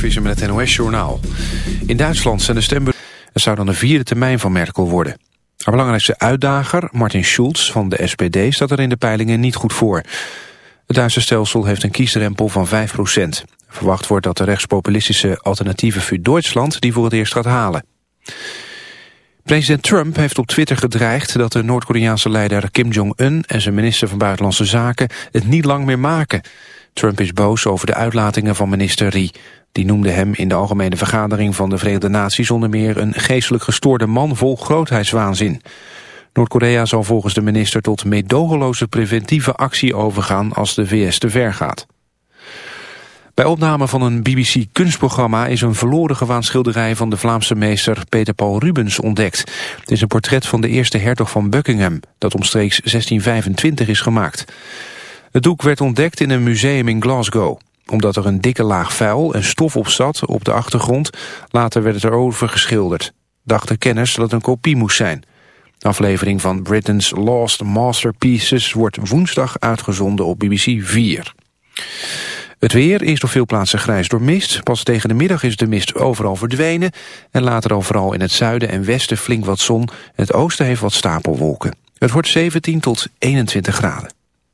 Visser het NOS-journaal. In Duitsland zijn de stembureaus... Het zou dan de vierde termijn van Merkel worden. Haar belangrijkste uitdager, Martin Schulz van de SPD, staat er in de peilingen niet goed voor. Het Duitse stelsel heeft een kiesdrempel van 5% Verwacht wordt dat de rechtspopulistische alternatieve voor Duitsland die voor het eerst gaat halen. President Trump heeft op Twitter gedreigd dat de Noord-Koreaanse leider Kim Jong-un en zijn minister van Buitenlandse Zaken het niet lang meer maken. Trump is boos over de uitlatingen van minister Ri. Die noemde hem in de algemene vergadering van de Verenigde Naties onder meer een geestelijk gestoorde man vol grootheidswaanzin. Noord-Korea zal volgens de minister tot meedogenloze preventieve actie overgaan als de VS te ver gaat. Bij opname van een BBC-kunstprogramma is een verloren gewaanschilderij van de Vlaamse meester Peter Paul Rubens ontdekt. Het is een portret van de eerste hertog van Buckingham, dat omstreeks 1625 is gemaakt. Het doek werd ontdekt in een museum in Glasgow. Omdat er een dikke laag vuil en stof op zat op de achtergrond, later werd het erover geschilderd. Dachten kenners dat het een kopie moest zijn. De aflevering van Britain's Lost Masterpieces wordt woensdag uitgezonden op BBC 4. Het weer is op veel plaatsen grijs door mist. Pas tegen de middag is de mist overal verdwenen. En later overal in het zuiden en westen flink wat zon. Het oosten heeft wat stapelwolken. Het wordt 17 tot 21 graden.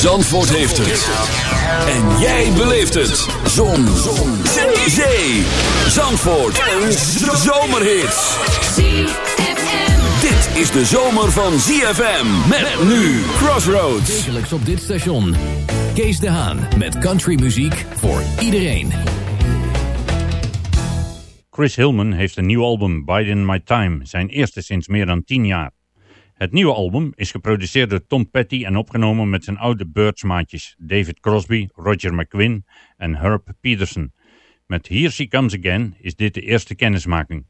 Zandvoort heeft het. En jij beleeft het. Zon. Zon. Zee. Zandvoort. Een zomerhit. Dit is de zomer van ZFM. Met nu Crossroads. Wekelijks op dit station. Kees de Haan met countrymuziek voor iedereen. Chris Hillman heeft een nieuw album, Biden My Time, zijn eerste sinds meer dan 10 jaar. Het nieuwe album is geproduceerd door Tom Petty en opgenomen met zijn oude Birds David Crosby, Roger McQuinn en Herb Peterson. Met Here She Comes Again is dit de eerste kennismaking.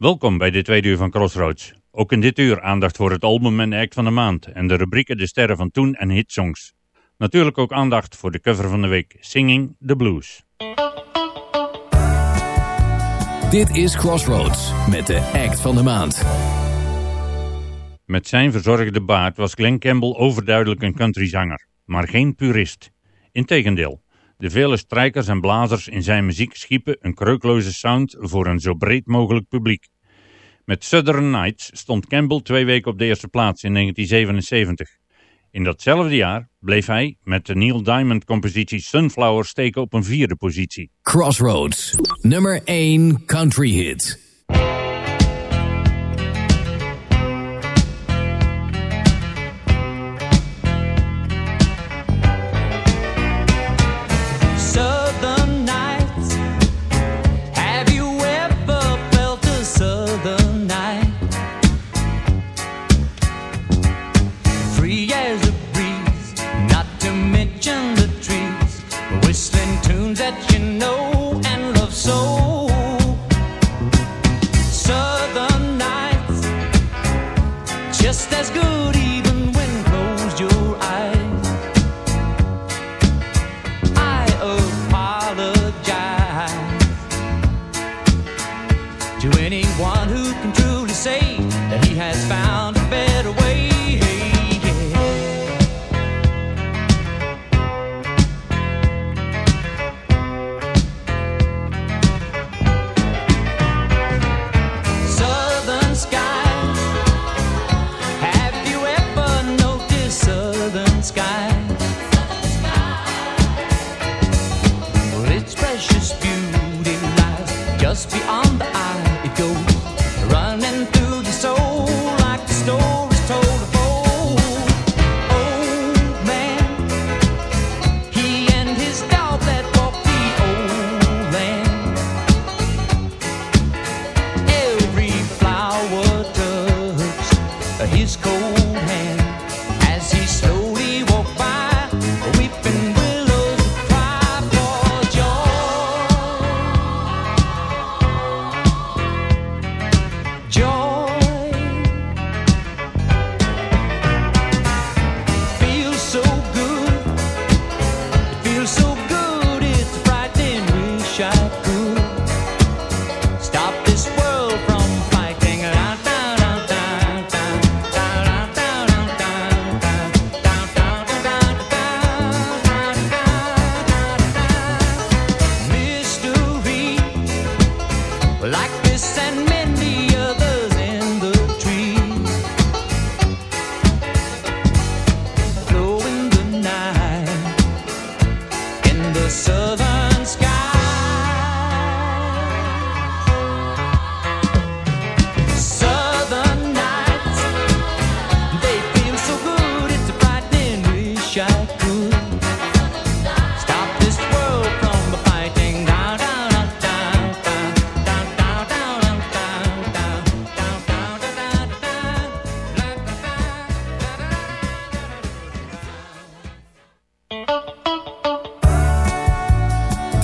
Welkom bij dit tweede uur van Crossroads. Ook in dit uur aandacht voor het album en act van de maand en de rubrieken De Sterren van Toen en Hitsongs. Natuurlijk ook aandacht voor de cover van de week, Singing the Blues. Dit is Crossroads met de act van de maand. Met zijn verzorgde baard was Glenn Campbell overduidelijk een countryzanger, maar geen purist. Integendeel, de vele strijkers en blazers in zijn muziek schiepen een kreukloze sound voor een zo breed mogelijk publiek. Met Southern Nights stond Campbell twee weken op de eerste plaats in 1977. In datzelfde jaar bleef hij met de Neil Diamond compositie Sunflower steken op een vierde positie. Crossroads, nummer 1 country hit. to anyone who can truly say that he has found a better way.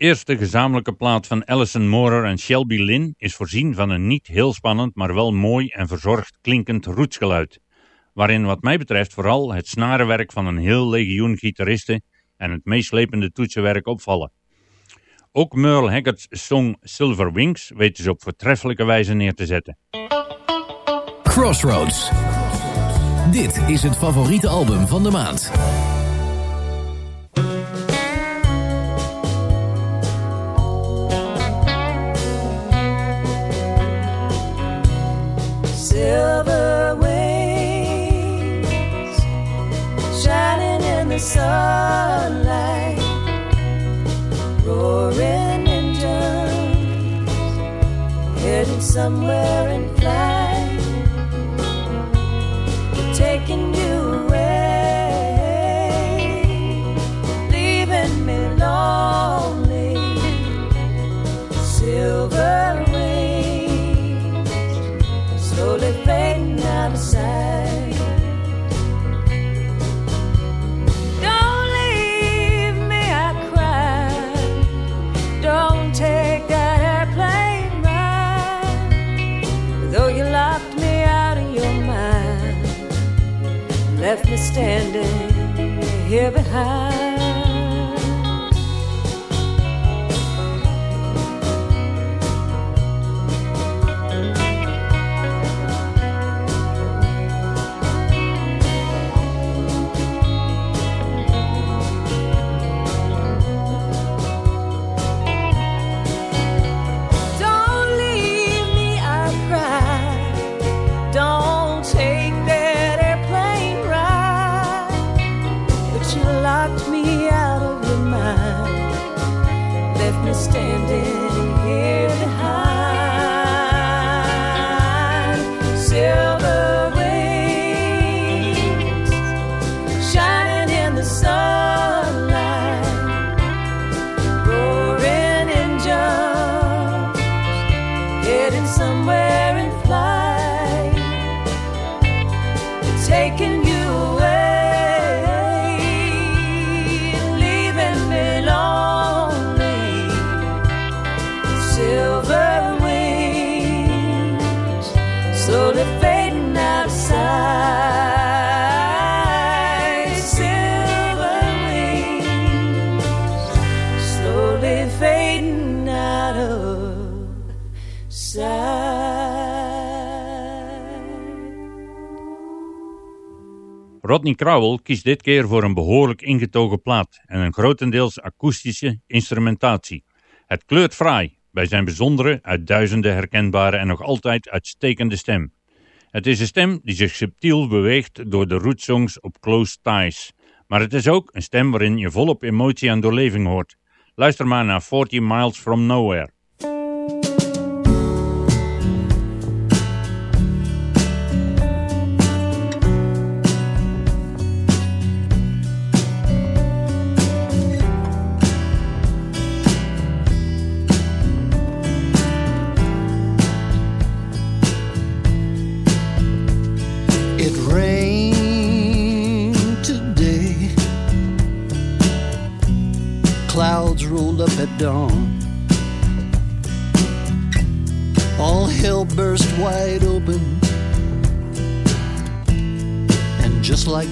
Eerste gezamenlijke plaat van Alison Moorer en Shelby Lynn is voorzien van een niet heel spannend, maar wel mooi en verzorgd klinkend rootsgeluid, waarin wat mij betreft vooral het snarenwerk van een heel legioen gitaristen en het meeslepende toetsenwerk opvallen. Ook Merle Haggard's song Silver Wings weten ze op voortreffelijke wijze neer te zetten. Crossroads. Dit is het favoriete album van de maand. Silver wings shining in the sunlight, roaring engines heading somewhere in flight, standing here behind. Rodney Crowell kiest dit keer voor een behoorlijk ingetogen plaat en een grotendeels akoestische instrumentatie. Het kleurt fraai bij zijn bijzondere, uit duizenden herkenbare en nog altijd uitstekende stem. Het is een stem die zich subtiel beweegt door de rootsongs op Close Ties. Maar het is ook een stem waarin je volop emotie en doorleving hoort. Luister maar naar 40 Miles From Nowhere.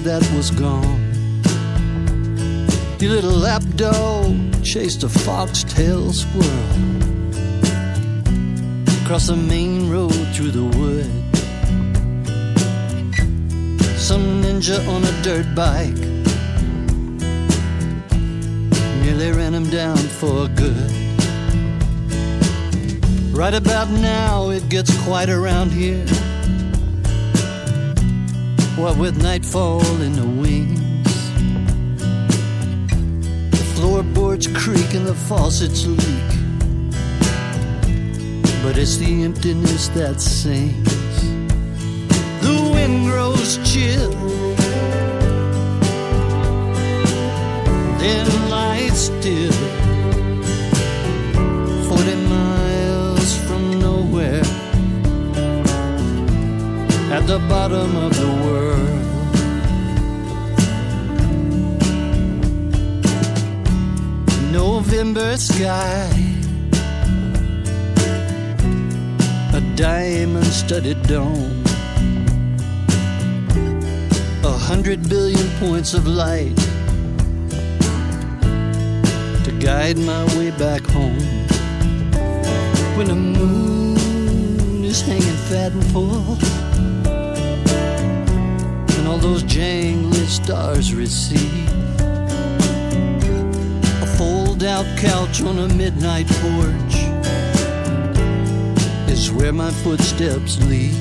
That was gone. Your little lapdog chased a foxtail squirrel across the main road through the wood. Some ninja on a dirt bike nearly ran him down for good. Right about now, it gets quiet around here. What with nightfall in the wings, the floorboards creak and the faucets leak. But it's the emptiness that sings. The wind grows chill. Then lies still. Forty miles from nowhere. At the bottom of the world. November sky. A diamond studded dome. A hundred billion points of light to guide my way back home. When the moon is hanging fat and full, those jangly stars receive a fold out couch on a midnight porch is where my footsteps lead.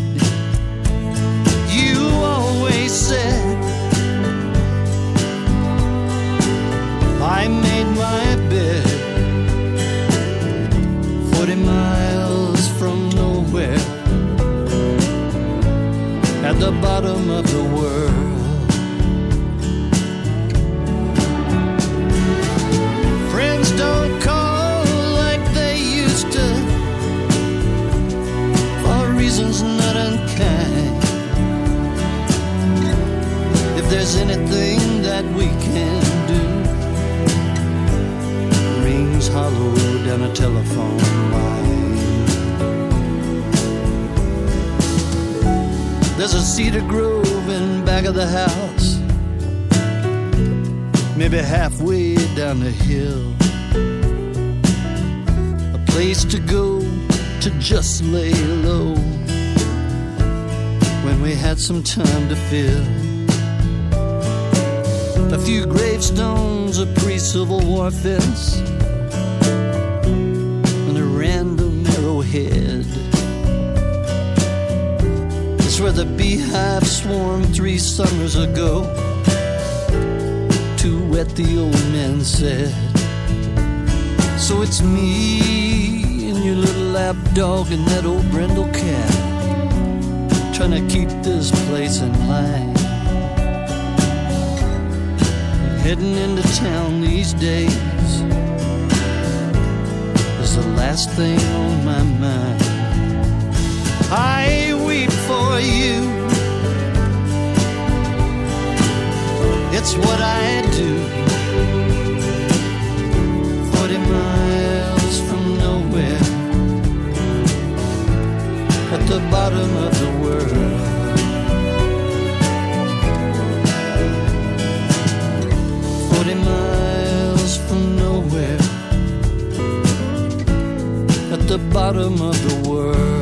You always said I made my bed 40 miles from nowhere at the bottom of the world. Friends don't call like they used to for reasons not unkind. If there's anything that we can do, rings hollow down a telephone line. A cedar grove in back of the house, maybe halfway down the hill. A place to go to just lay low when we had some time to fill. A few gravestones, a pre Civil War fence, and a random arrowhead. Where the beehive swarmed three summers ago. Too wet, the old man said. So it's me and your little lap dog and that old brindle cat trying to keep this place in line. Heading into town these days is the last thing on my mind. I for you. It's what I do. 40 miles from nowhere at the bottom of the world. Forty miles from nowhere at the bottom of the world.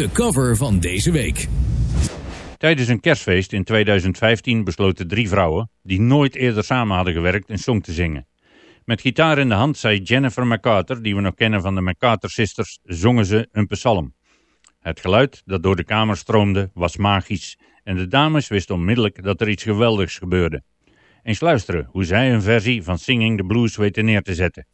De cover van deze week. Tijdens een kerstfeest in 2015 besloten drie vrouwen, die nooit eerder samen hadden gewerkt, een song te zingen. Met gitaar in de hand zei Jennifer MacArthur, die we nog kennen van de MacArthur Sisters, zongen ze een psalm. Het geluid dat door de kamer stroomde was magisch en de dames wisten onmiddellijk dat er iets geweldigs gebeurde. Eens luisteren hoe zij een versie van Singing the Blues weten neer te zetten.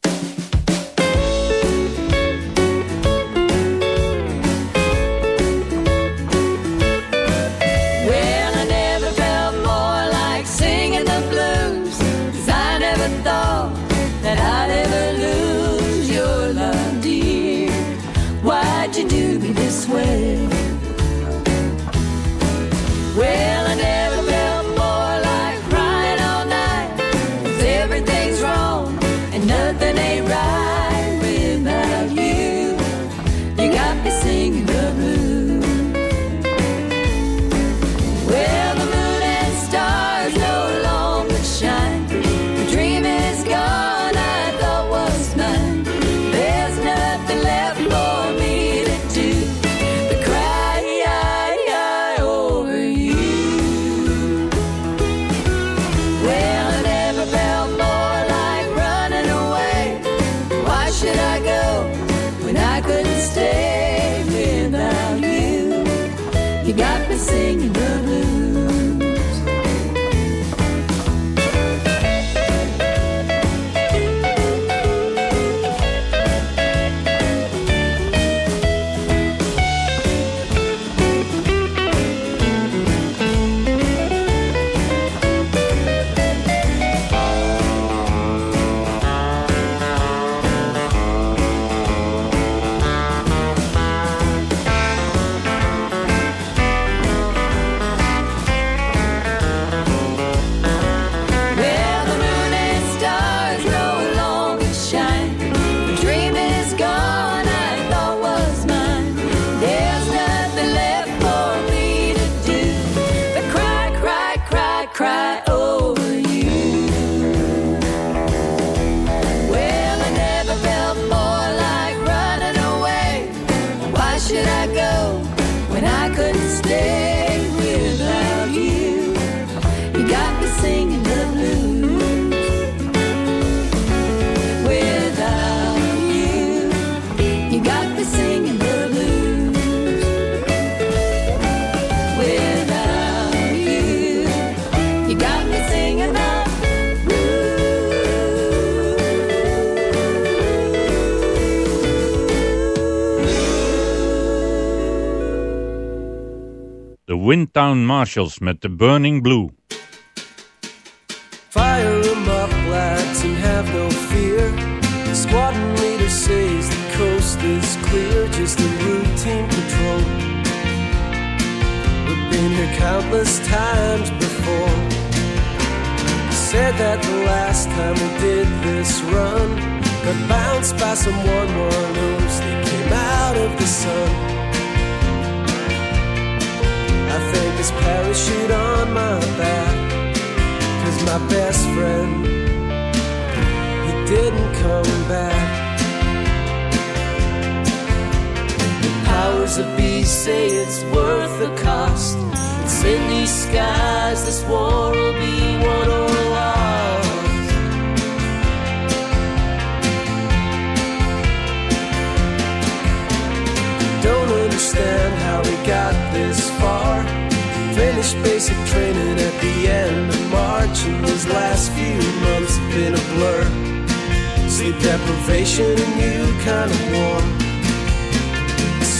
Windtown Marshals met The Burning Blue. Fire 'em up, lads, and have no fear. Squadron leader says the coast is clear, just a routine patrol. We've been here countless times before. Said that the last time we did this run got bounced by some one-one-ohs that came out of the sun. I think this parachute on my back. Cause my best friend He didn't come back. The powers that be say it's worth the cost. It's in these skies This war will be won or lost Don't understand how we got this far. Finished basic training at the end of March And these last few months have been a blur. Sleep deprivation and you kind of warm.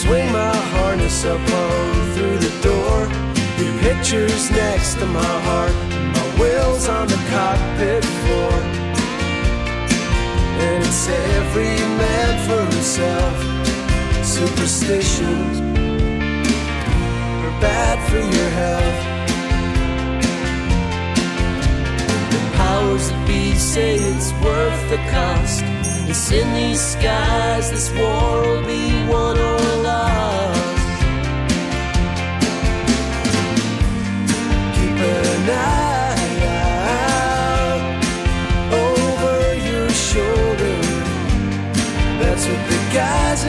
Swing my harness up on through the door. Your picture's next to my heart. My will's on the cockpit floor. And it's every man for himself Superstitions are bad for your health. The powers that be say it's worth the cost. It's in these skies, this war will be won or lost. Keep an eye out over your shoulder. That's what the guys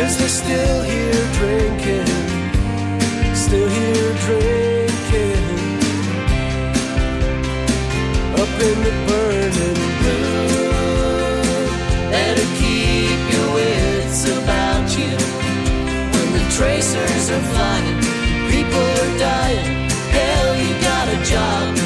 Cause they're still here drinking. Still here drinking. Up in the burning blue. Keep your wits about you. When the tracers are flying, people are dying. Job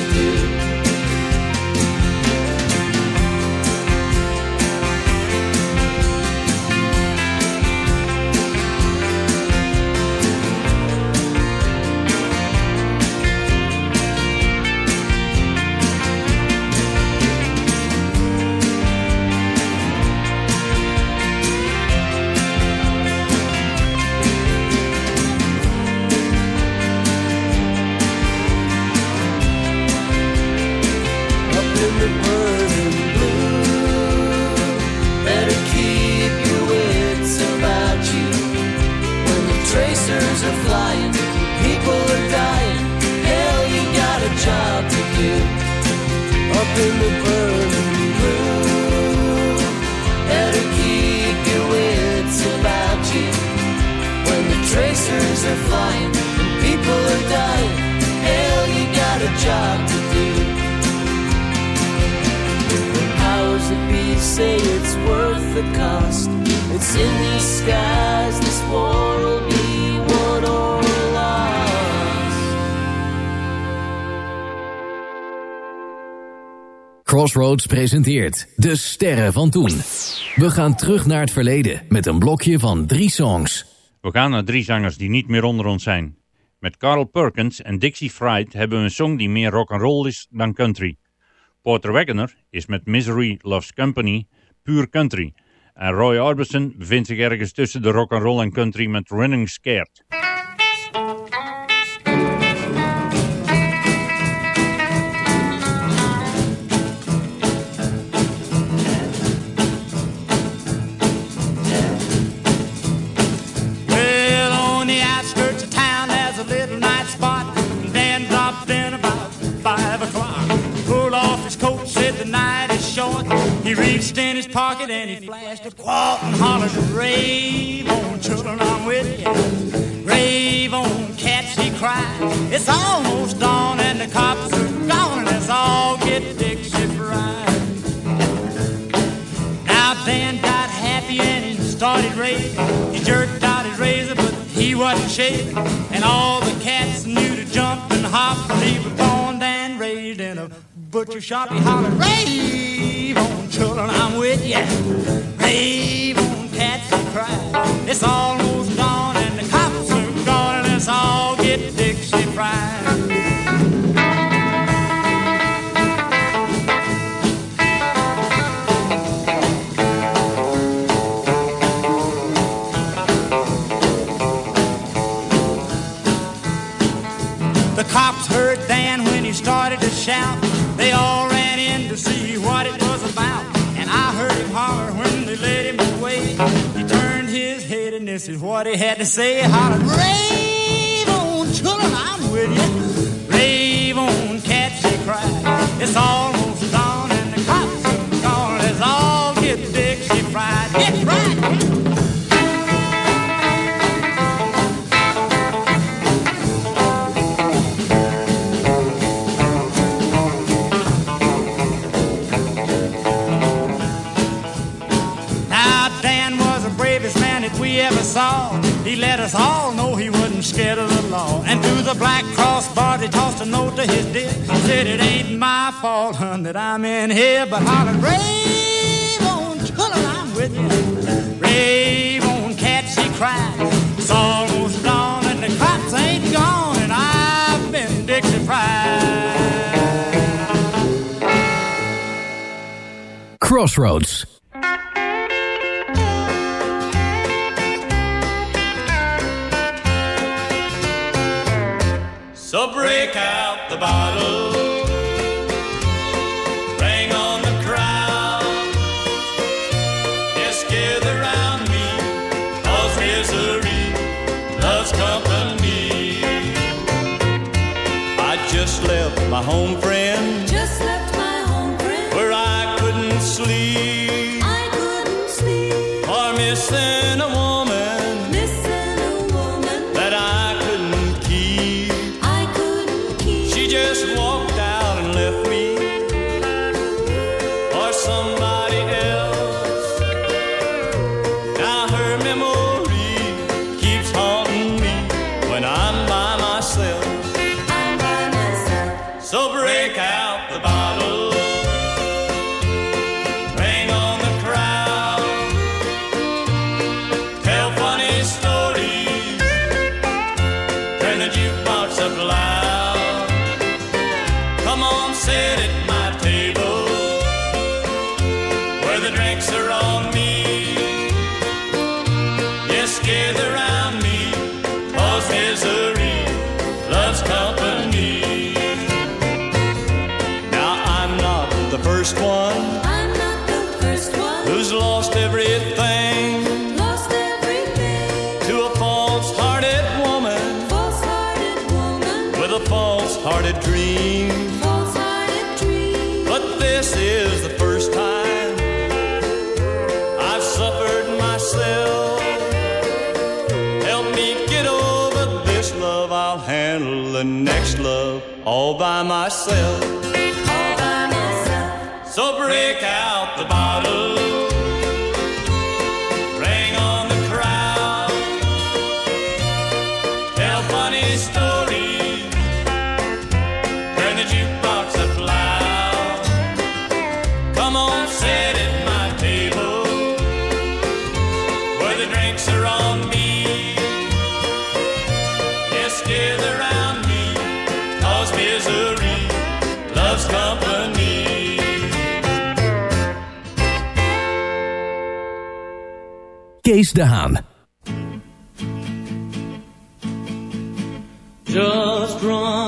say it's worth the cost. It's in these skies, this war will be won or lost. Crossroads presenteert De Sterren van Toen. We gaan terug naar het verleden met een blokje van drie songs. We gaan naar drie zangers die niet meer onder ons zijn. Met Carl Perkins en Dixie Fried hebben we een song die meer rock'n'roll is dan country. Porter Wagoner is met Misery Loves Company puur country. En Roy Orbison bevindt zich ergens tussen de rock'n'roll en country met Running Scared. He reached in his pocket and he flashed a quart and hollered, Rave on, children, I'm with you. Rave on, cats, he cried. It's almost dawn and the cops are gone and let's all get Dixie fried. Now Dan got happy and he started raving. He jerked out his razor, but he wasn't shaving. And all the cats knew to jump and hop, 'cause he was born and raised in a but you shot me rave on children, I'm with ya. Rave on cats that cry. It's almost dawn and the cops are gone and let's all get Dixie fried. Nobody had to say holler. Rain! said it ain't my fault, hun, that I'm in here, but holler, rave on, chiller, I'm with you. Rave on, cat, she cried. It's almost dawn and the cops ain't gone, and I've been Dixie Pride. Crossroads. my home friend. Just left my home friend. Where I couldn't sleep. I couldn't sleep. For missing a woman. myself. All by myself. So break out the bottle. Bring on the crowd. Tell funny stories. Turn the jukebox up loud. Come on, sit at my table. Where the drinks are on me. misery. Kees De Haan. Just run.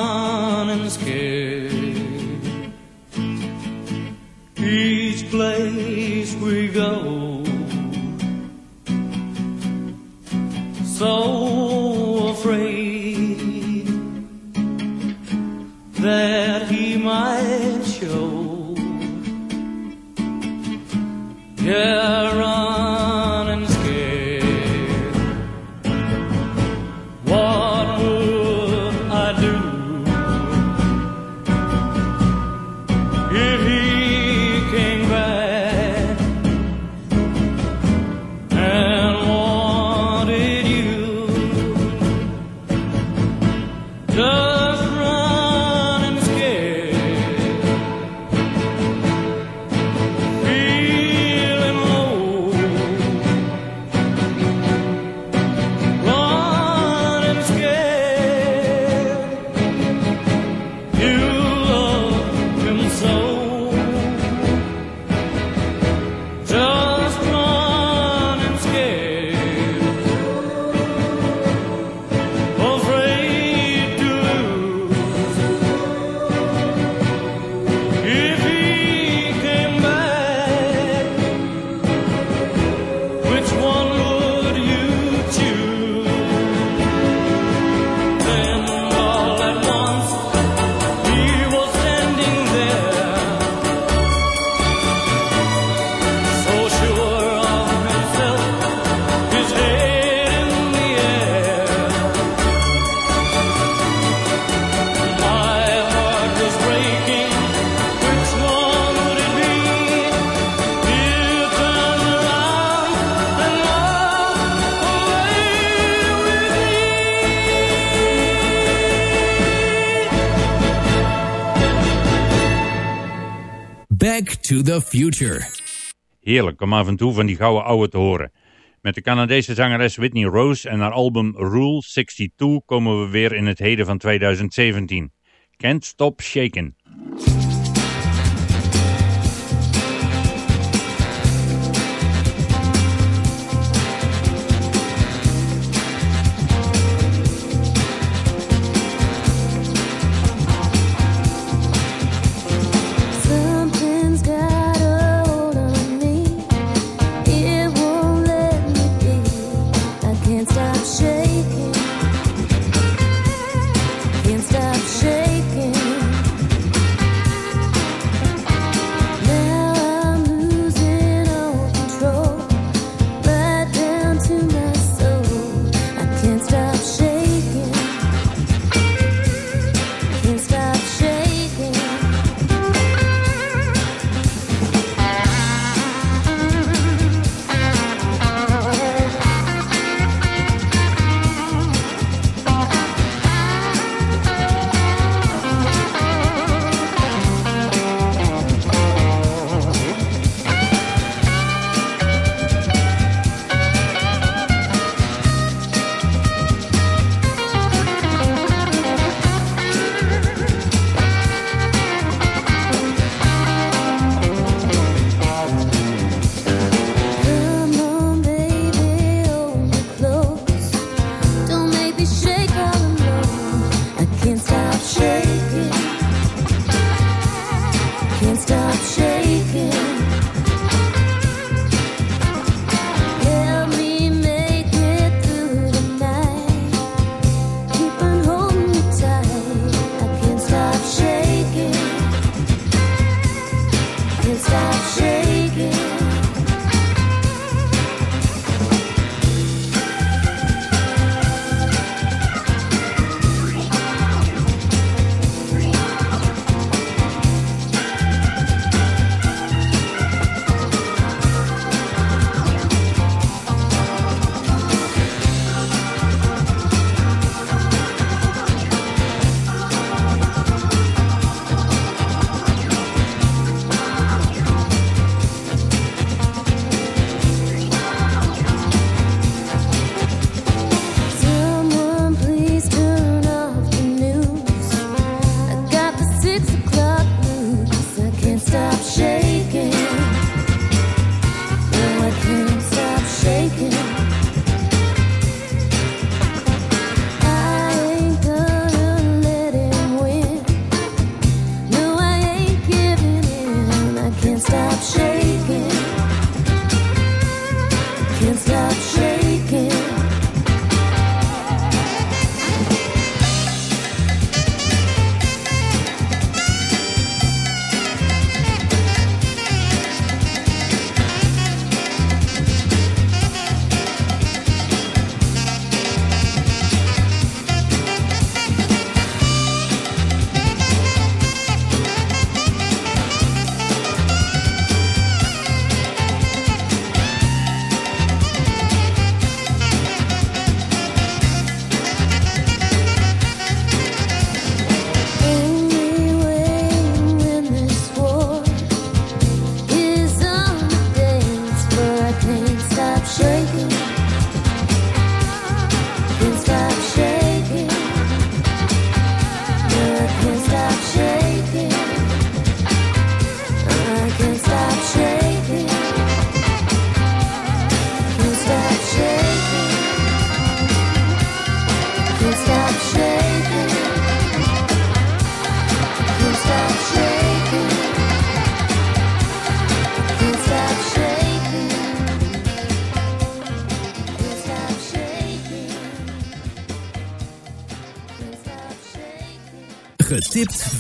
The future. Heerlijk om af en toe van die gouden ouwe te horen. Met de Canadese zangeres Whitney Rose en haar album Rule 62 komen we weer in het heden van 2017. Can't Stop Shakin'.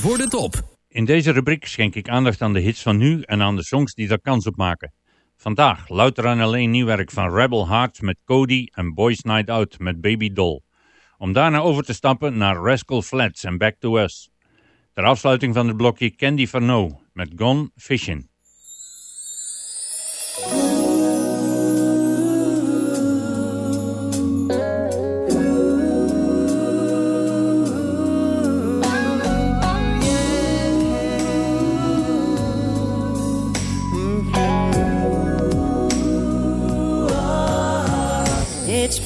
Voor top. In deze rubriek schenk ik aandacht aan de hits van nu en aan de songs die daar kans op maken. Vandaag louter en alleen nieuw werk van Rebel Hearts met Cody en Boys Night Out met Baby Doll. Om daarna over te stappen naar Rascal Flats en Back to Us. Ter afsluiting van het blokje Candy Farno met Gone Fishing.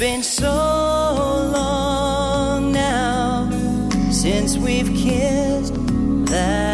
been so long now since we've kissed that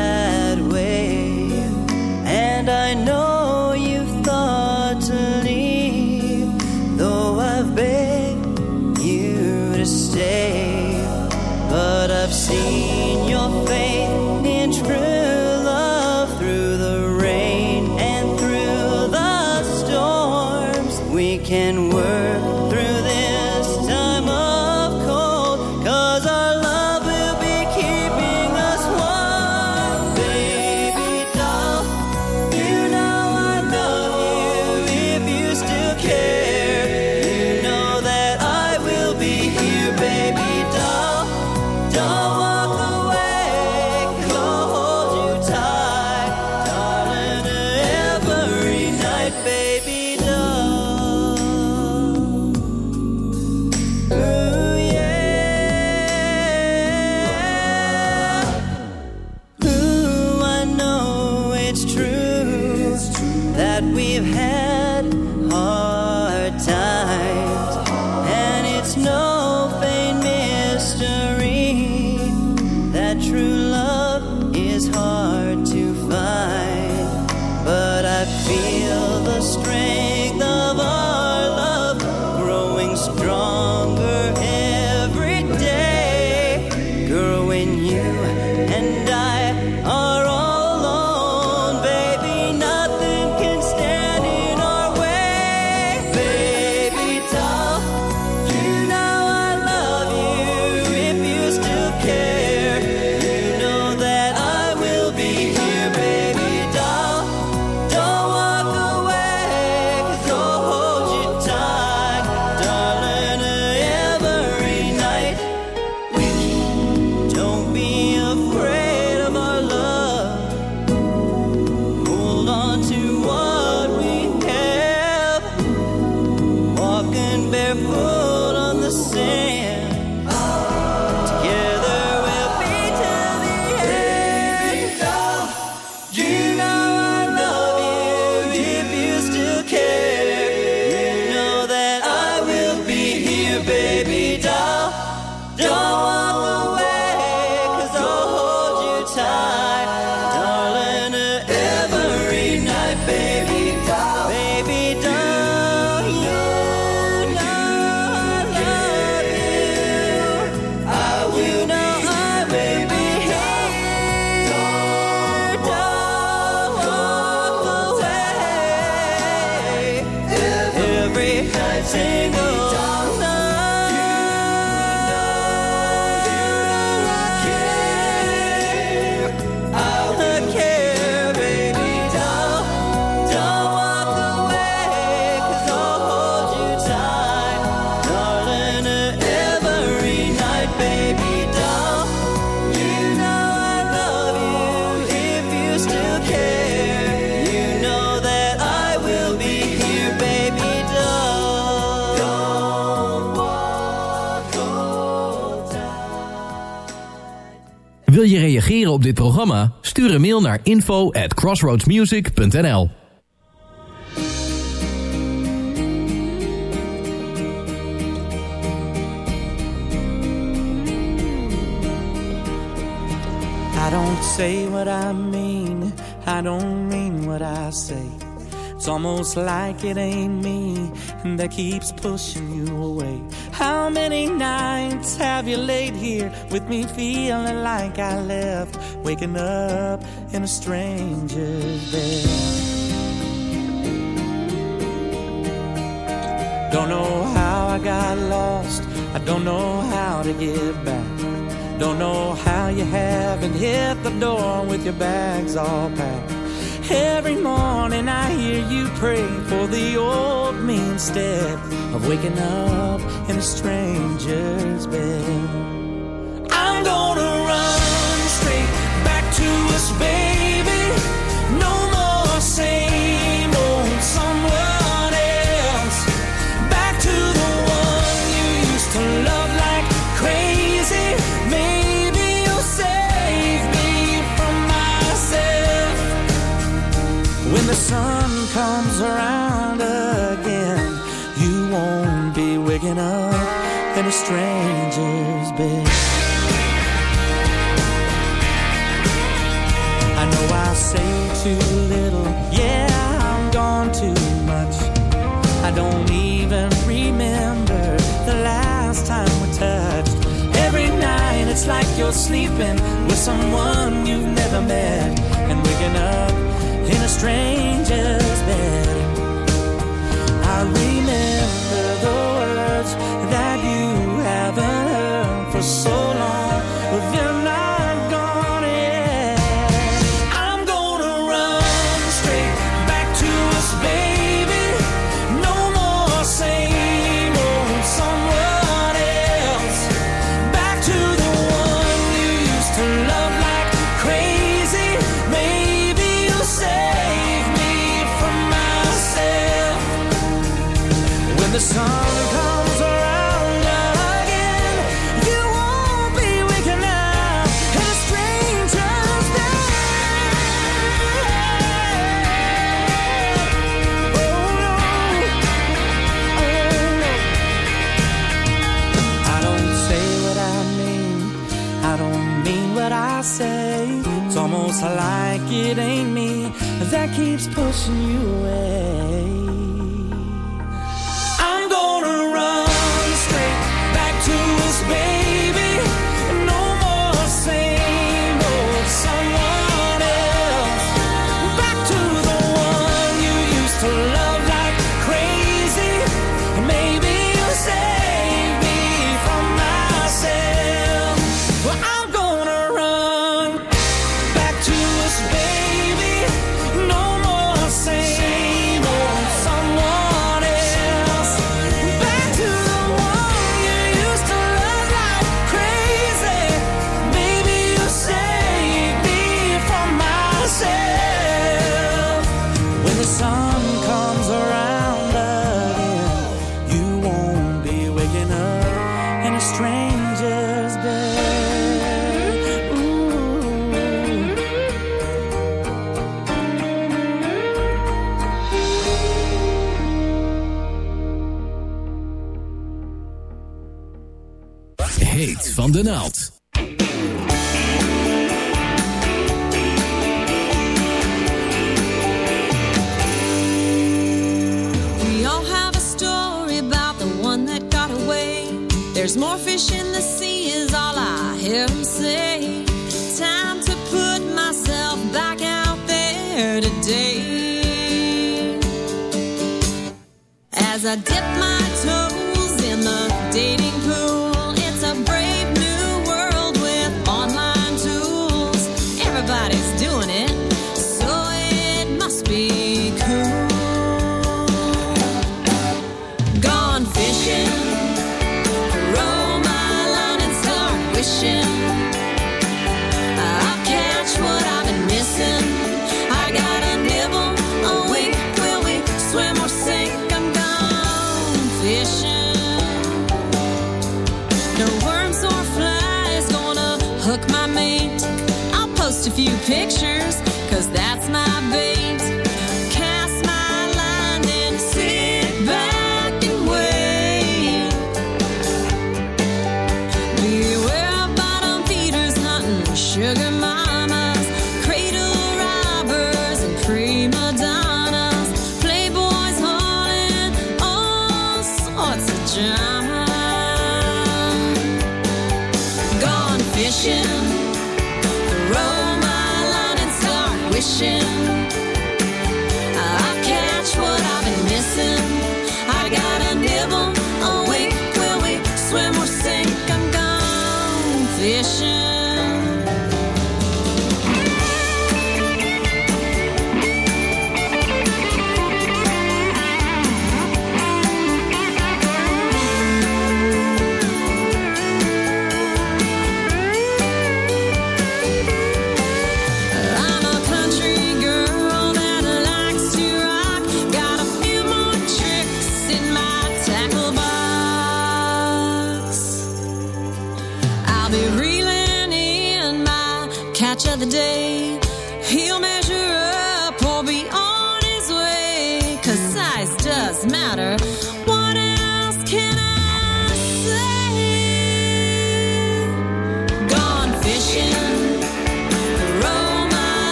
programma? Stuur een mail naar info at crossroadsmusic.nl I don't say what I mean, I don't mean what I say. It's almost like it ain't me that keeps pushing you away. How many nights have you laid here with me feeling like I left, waking up in a stranger's bed? Don't know how I got lost, I don't know how to get back. Don't know how you haven't hit the door with your bags all packed. Every morning I hear you pray for the old me instead of waking up in a stranger's bed. I'm gonna run straight back to us, baby. No more saying. you're sleeping with someone you've never met and waking up in a stranger's bed. I remember those. keeps pushing you away. heet van de naald. We all have a story about the one that got away. There's more fish in the sea is all I hear him say. Time to put myself back out there today. As I dip my few pictures.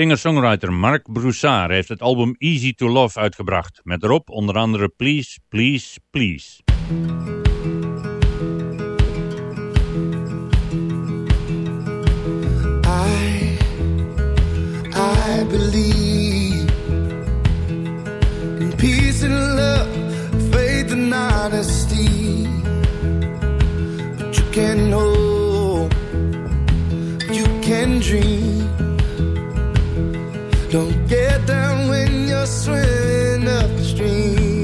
Singer-songwriter Marc Broussard heeft het album Easy to Love uitgebracht, met erop onder andere Please, Please, Please. I, I believe in peace and love, faith and honesty. But you can hope, you can dream. Don't get down when you're swimming upstream.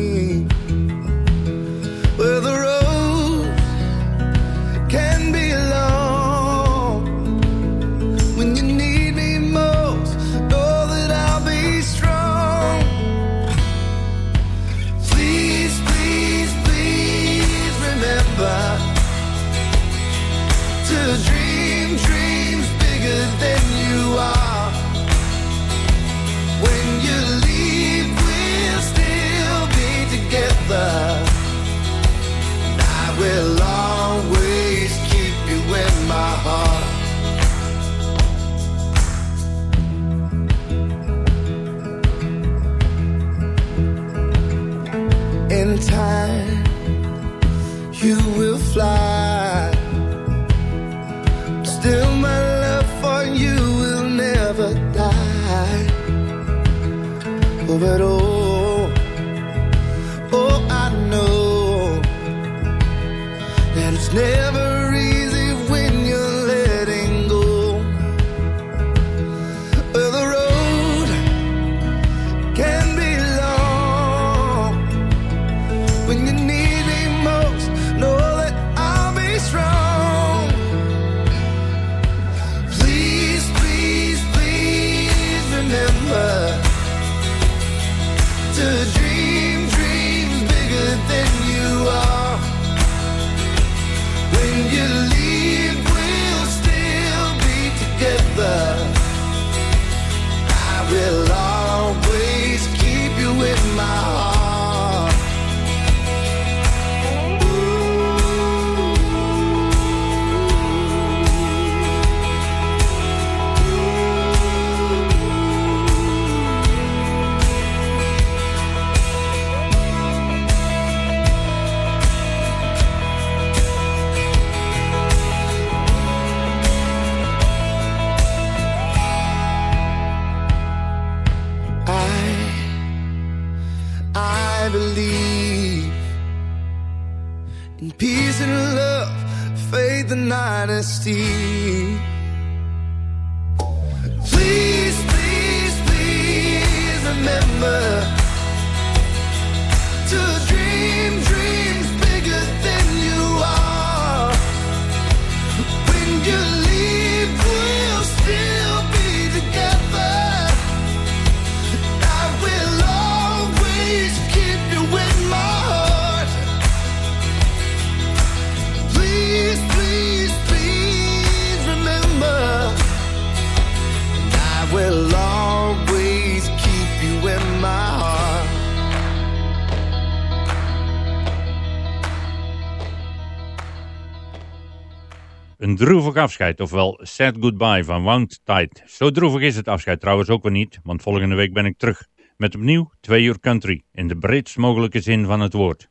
Afscheid, ofwel sad goodbye van Wound Tide. Zo droevig is het afscheid trouwens ook weer niet, want volgende week ben ik terug. Met opnieuw twee uur country, in de breedst mogelijke zin van het woord.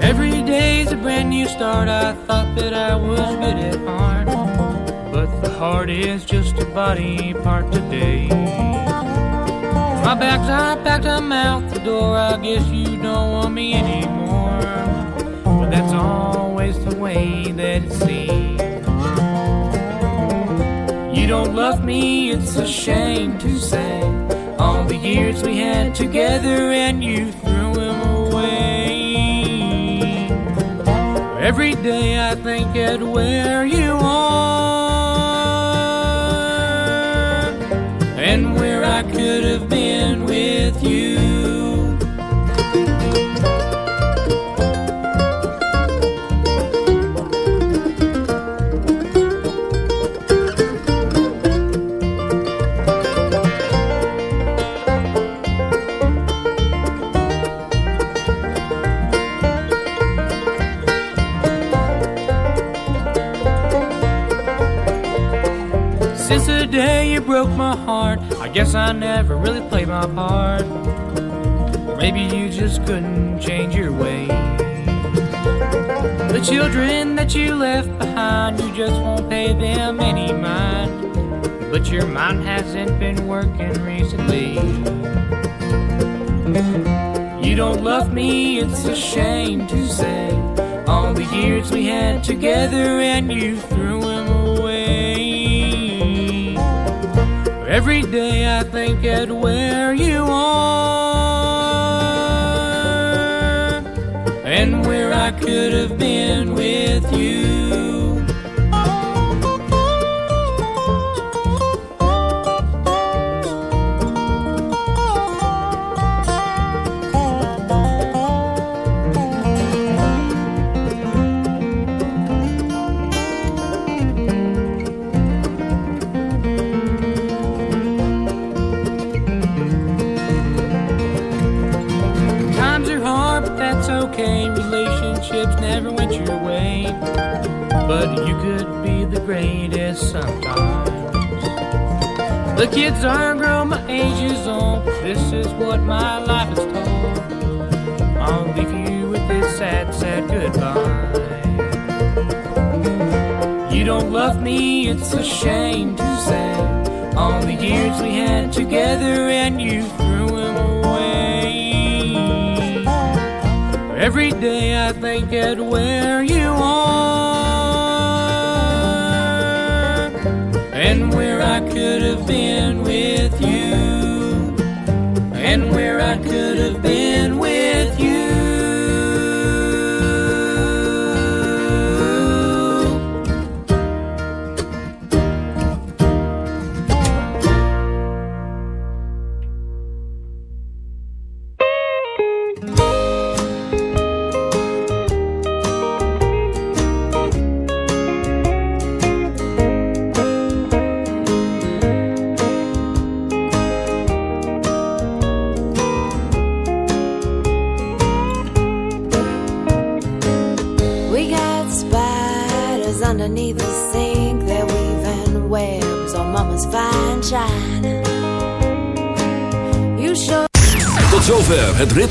Every day's a brand new start. I thought that I was good heart, is just a body part today. My bags are packed, I'm out the door. I guess you don't want me anymore, but that's always the way that it seems. You don't love me, it's a shame to say. All the years we had together and you threw them away. Every day I think at where you are Since the day you broke my heart guess I never really played my part. Maybe you just couldn't change your ways. The children that you left behind, you just won't pay them any mind. But your mind hasn't been working recently. You don't love me, it's a shame to say. All the years we had together and you threw every day I think at where you are and where I could have been with you. The kids are grown, my age is on. This is what my life is told. I'll leave you with this sad, sad goodbye. You don't love me, it's a shame to say. All the years we had together and you threw them away. Every day I think at where you are could have been with you. And where I could